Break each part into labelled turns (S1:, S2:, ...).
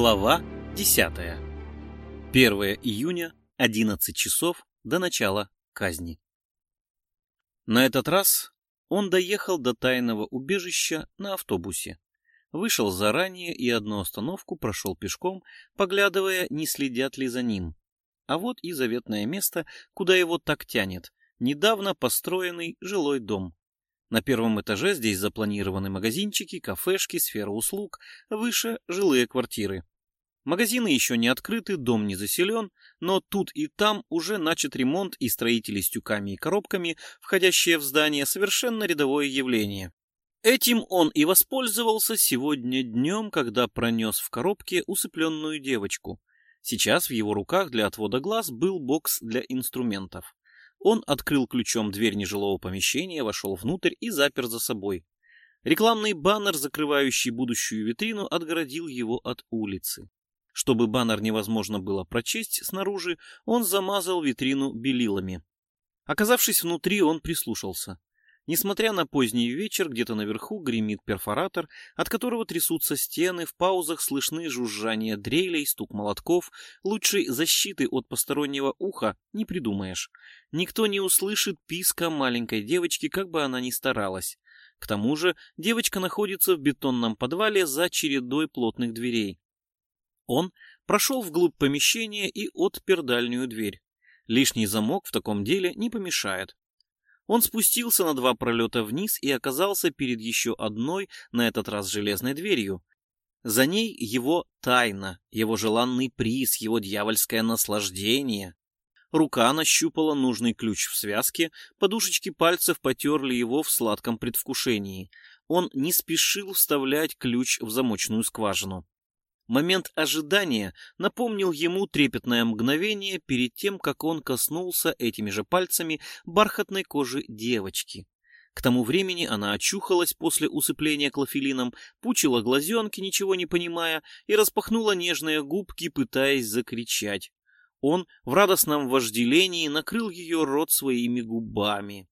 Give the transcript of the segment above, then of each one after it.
S1: Глава 10. 1 июня, 11 часов до начала казни. На этот раз он доехал до тайного убежища на автобусе. Вышел заранее и одну остановку прошел пешком, поглядывая, не следят ли за ним. А вот и заветное место, куда его так тянет. Недавно построенный жилой дом. На первом этаже здесь запланированы магазинчики, кафешки, сфера услуг, выше – жилые квартиры. Магазины еще не открыты, дом не заселен, но тут и там уже начат ремонт и строители с тюками и коробками, входящие в здание, совершенно рядовое явление. Этим он и воспользовался сегодня днем, когда пронес в коробке усыпленную девочку. Сейчас в его руках для отвода глаз был бокс для инструментов. Он открыл ключом дверь нежилого помещения, вошел внутрь и запер за собой. Рекламный баннер, закрывающий будущую витрину, отгородил его от улицы. Чтобы баннер невозможно было прочесть снаружи, он замазал витрину белилами. Оказавшись внутри, он прислушался. Несмотря на поздний вечер, где-то наверху гремит перфоратор, от которого трясутся стены, в паузах слышны жужжание дрелей, стук молотков. Лучшей защиты от постороннего уха не придумаешь. Никто не услышит писка маленькой девочки, как бы она ни старалась. К тому же девочка находится в бетонном подвале за чередой плотных дверей. Он прошел вглубь помещения и отпер дальнюю дверь. Лишний замок в таком деле не помешает. Он спустился на два пролета вниз и оказался перед еще одной, на этот раз железной дверью. За ней его тайна, его желанный приз, его дьявольское наслаждение. Рука нащупала нужный ключ в связке, подушечки пальцев потерли его в сладком предвкушении. Он не спешил вставлять ключ в замочную скважину. Момент ожидания напомнил ему трепетное мгновение перед тем, как он коснулся этими же пальцами бархатной кожи девочки. К тому времени она очухалась после усыпления клофелином, пучила глазенки, ничего не понимая, и распахнула нежные губки, пытаясь закричать. Он в радостном вожделении накрыл ее рот своими губами.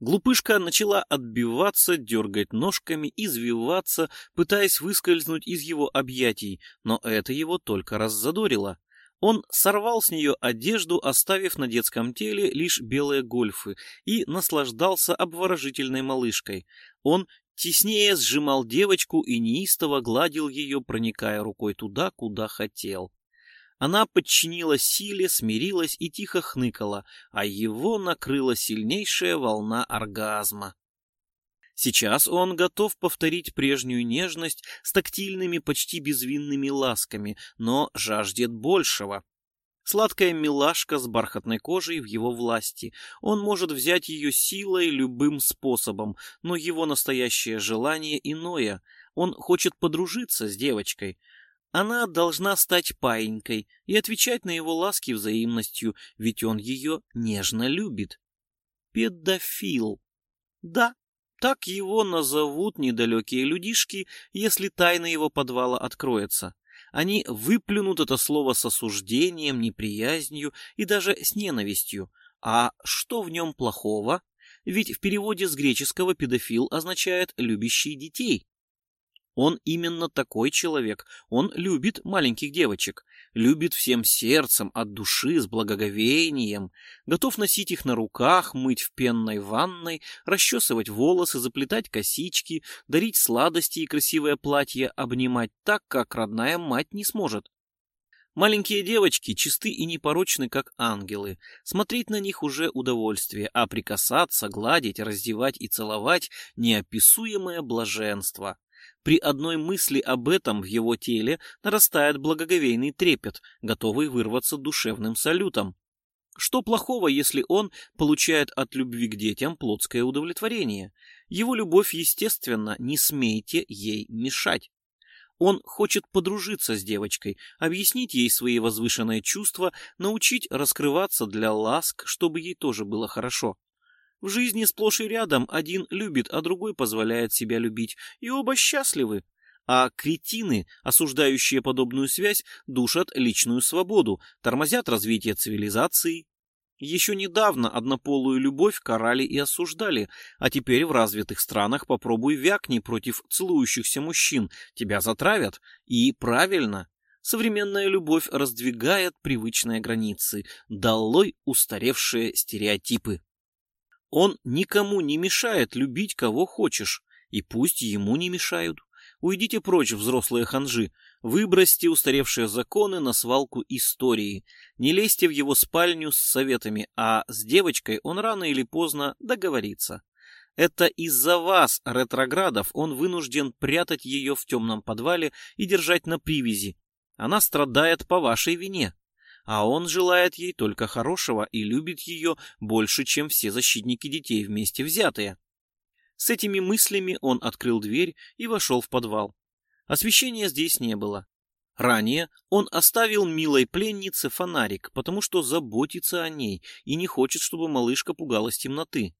S1: Глупышка начала отбиваться, дергать ножками, извиваться, пытаясь выскользнуть из его объятий, но это его только раззадорило. Он сорвал с нее одежду, оставив на детском теле лишь белые гольфы, и наслаждался обворожительной малышкой. Он теснее сжимал девочку и неистово гладил ее, проникая рукой туда, куда хотел. Она подчинилась силе, смирилась и тихо хныкала, а его накрыла сильнейшая волна оргазма. Сейчас он готов повторить прежнюю нежность с тактильными, почти безвинными ласками, но жаждет большего. Сладкая милашка с бархатной кожей в его власти. Он может взять ее силой любым способом, но его настоящее желание иное. Он хочет подружиться с девочкой. Она должна стать паинькой и отвечать на его ласки взаимностью, ведь он ее нежно любит. Педофил. Да, так его назовут недалекие людишки, если тайна его подвала откроется. Они выплюнут это слово с осуждением, неприязнью и даже с ненавистью. А что в нем плохого? Ведь в переводе с греческого педофил означает «любящий детей». Он именно такой человек. Он любит маленьких девочек. Любит всем сердцем, от души, с благоговением. Готов носить их на руках, мыть в пенной ванной, расчесывать волосы, заплетать косички, дарить сладости и красивое платье, обнимать так, как родная мать не сможет. Маленькие девочки чисты и непорочны, как ангелы. Смотреть на них уже удовольствие, а прикасаться, гладить, раздевать и целовать – неописуемое блаженство. При одной мысли об этом в его теле нарастает благоговейный трепет, готовый вырваться душевным салютом. Что плохого, если он получает от любви к детям плотское удовлетворение? Его любовь, естественно, не смейте ей мешать. Он хочет подружиться с девочкой, объяснить ей свои возвышенные чувства, научить раскрываться для ласк, чтобы ей тоже было хорошо. В жизни сплошь и рядом один любит, а другой позволяет себя любить, и оба счастливы. А кретины, осуждающие подобную связь, душат личную свободу, тормозят развитие цивилизации. Еще недавно однополую любовь карали и осуждали, а теперь в развитых странах попробуй вякни против целующихся мужчин, тебя затравят. И правильно, современная любовь раздвигает привычные границы, долой устаревшие стереотипы. Он никому не мешает любить кого хочешь, и пусть ему не мешают. Уйдите прочь, взрослые ханжи, выбросьте устаревшие законы на свалку истории. Не лезьте в его спальню с советами, а с девочкой он рано или поздно договорится. Это из-за вас, ретроградов, он вынужден прятать ее в темном подвале и держать на привязи. Она страдает по вашей вине. А он желает ей только хорошего и любит ее больше, чем все защитники детей вместе взятые. С этими мыслями он открыл дверь и вошел в подвал. Освещения здесь не было. Ранее он оставил милой пленнице фонарик, потому что заботится о ней и не хочет, чтобы малышка пугалась темноты.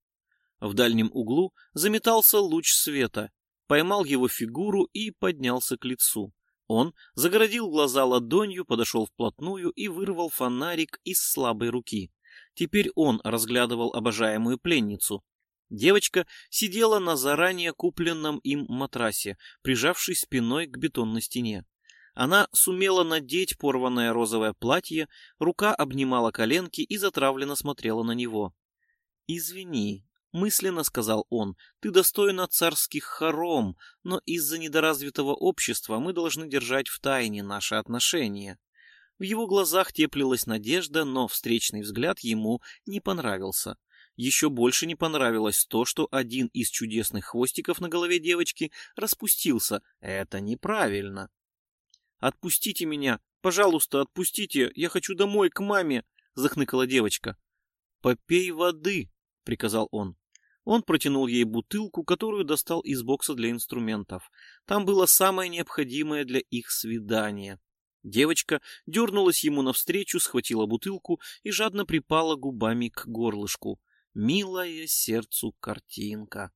S1: В дальнем углу заметался луч света, поймал его фигуру и поднялся к лицу. Он загородил глаза ладонью, подошел вплотную и вырвал фонарик из слабой руки. Теперь он разглядывал обожаемую пленницу. Девочка сидела на заранее купленном им матрасе, прижавшись спиной к бетонной стене. Она сумела надеть порванное розовое платье, рука обнимала коленки и затравленно смотрела на него. «Извини», — мысленно сказал он, — «ты достойна царских хором, но из-за недоразвитого общества мы должны держать в тайне наши отношения». В его глазах теплилась надежда, но встречный взгляд ему не понравился. Еще больше не понравилось то, что один из чудесных хвостиков на голове девочки распустился. Это неправильно. «Отпустите меня! Пожалуйста, отпустите! Я хочу домой, к маме!» — захныкала девочка. «Попей воды!» — приказал он. Он протянул ей бутылку, которую достал из бокса для инструментов. Там было самое необходимое для их свидания. Девочка дернулась ему навстречу, схватила бутылку и жадно припала губами к горлышку милая сердцу картинка.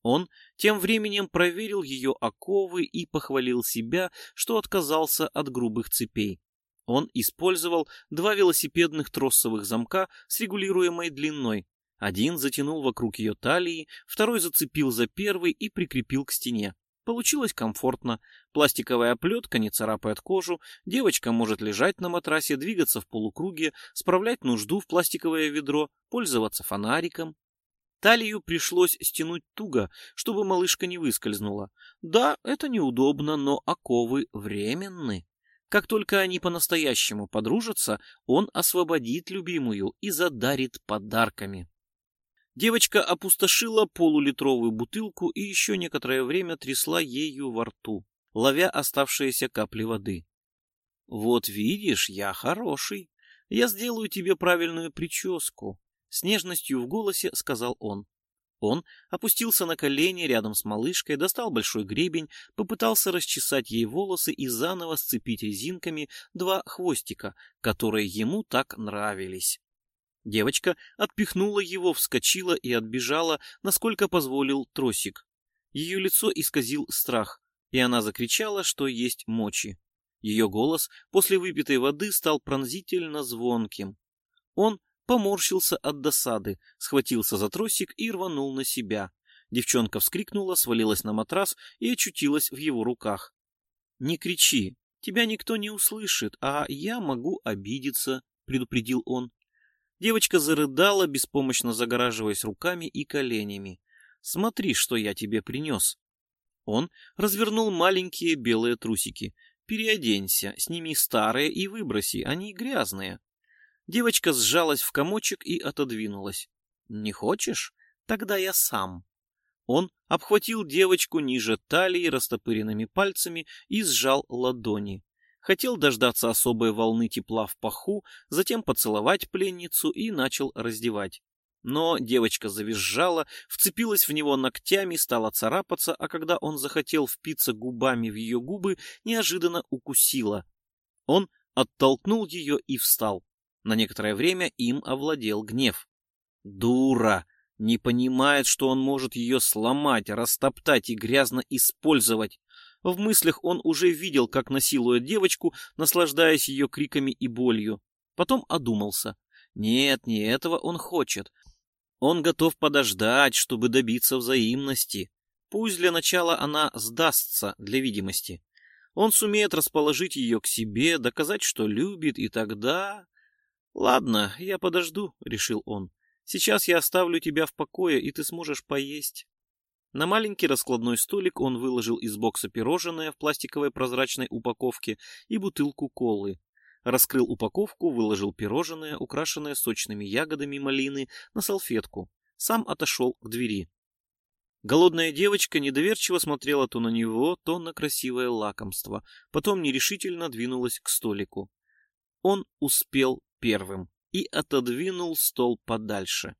S1: Он тем временем проверил ее оковы и похвалил себя, что отказался от грубых цепей. Он использовал два велосипедных тросовых замка с регулируемой длиной. Один затянул вокруг ее талии, второй зацепил за первый и прикрепил к стене. Получилось комфортно. Пластиковая оплетка не царапает кожу, девочка может лежать на матрасе, двигаться в полукруге, справлять нужду в пластиковое ведро, пользоваться фонариком. Талию пришлось стянуть туго, чтобы малышка не выскользнула. Да, это неудобно, но оковы временны. Как только они по-настоящему подружатся, он освободит любимую и задарит подарками. Девочка опустошила полулитровую бутылку и еще некоторое время трясла ею во рту, ловя оставшиеся капли воды. «Вот видишь, я хороший. Я сделаю тебе правильную прическу», — с нежностью в голосе сказал он. Он опустился на колени рядом с малышкой, достал большой гребень, попытался расчесать ей волосы и заново сцепить резинками два хвостика, которые ему так нравились. Девочка отпихнула его, вскочила и отбежала, насколько позволил тросик. Ее лицо исказил страх, и она закричала, что есть мочи. Ее голос после выпитой воды стал пронзительно звонким. Он поморщился от досады, схватился за тросик и рванул на себя. Девчонка вскрикнула, свалилась на матрас и очутилась в его руках. «Не кричи, тебя никто не услышит, а я могу обидеться», — предупредил он. Девочка зарыдала, беспомощно загораживаясь руками и коленями. «Смотри, что я тебе принес». Он развернул маленькие белые трусики. «Переоденься, сними старые и выброси, они грязные». Девочка сжалась в комочек и отодвинулась. «Не хочешь? Тогда я сам». Он обхватил девочку ниже талии растопыренными пальцами и сжал ладони хотел дождаться особой волны тепла в паху, затем поцеловать пленницу и начал раздевать. Но девочка завизжала, вцепилась в него ногтями, стала царапаться, а когда он захотел впиться губами в ее губы, неожиданно укусила. Он оттолкнул ее и встал. На некоторое время им овладел гнев. Дура! Не понимает, что он может ее сломать, растоптать и грязно использовать. В мыслях он уже видел, как насилует девочку, наслаждаясь ее криками и болью. Потом одумался. Нет, не этого он хочет. Он готов подождать, чтобы добиться взаимности. Пусть для начала она сдастся для видимости. Он сумеет расположить ее к себе, доказать, что любит, и тогда... Ладно, я подожду, решил он. Сейчас я оставлю тебя в покое, и ты сможешь поесть. На маленький раскладной столик он выложил из бокса пирожное в пластиковой прозрачной упаковке и бутылку колы. Раскрыл упаковку, выложил пирожное, украшенное сочными ягодами малины, на салфетку. Сам отошел к двери. Голодная девочка недоверчиво смотрела то на него, то на красивое лакомство, потом нерешительно двинулась к столику. Он успел первым и отодвинул стол подальше.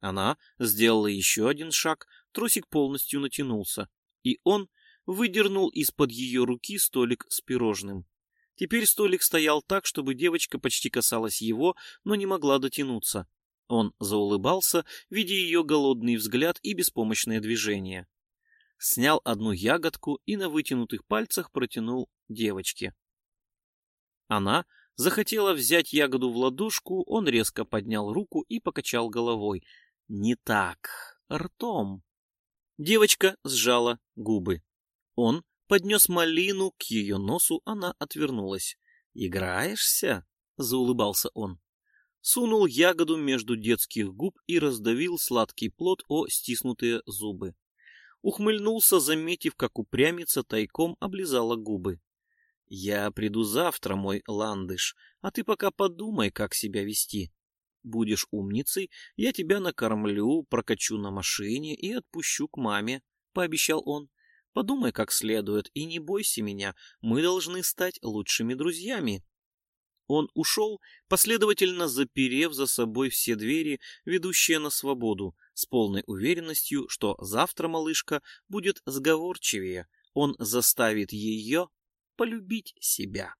S1: Она сделала еще один шаг, тросик полностью натянулся, и он выдернул из-под ее руки столик с пирожным. Теперь столик стоял так, чтобы девочка почти касалась его, но не могла дотянуться. Он заулыбался, видя ее голодный взгляд и беспомощное движение. Снял одну ягодку и на вытянутых пальцах протянул девочке. Она захотела взять ягоду в ладошку, он резко поднял руку и покачал головой. Не так, ртом. Девочка сжала губы. Он поднес малину к ее носу, она отвернулась. «Играешься?» — заулыбался он. Сунул ягоду между детских губ и раздавил сладкий плод о стиснутые зубы. Ухмыльнулся, заметив, как упрямица тайком облизала губы. «Я приду завтра, мой ландыш, а ты пока подумай, как себя вести. Будешь умницей, я тебя накормлю, прокачу на машине и отпущу к маме, — пообещал он. Подумай как следует и не бойся меня, мы должны стать лучшими друзьями. Он ушел, последовательно заперев за собой все двери, ведущие на свободу, с полной уверенностью, что завтра малышка будет сговорчивее, он заставит ее полюбить себя.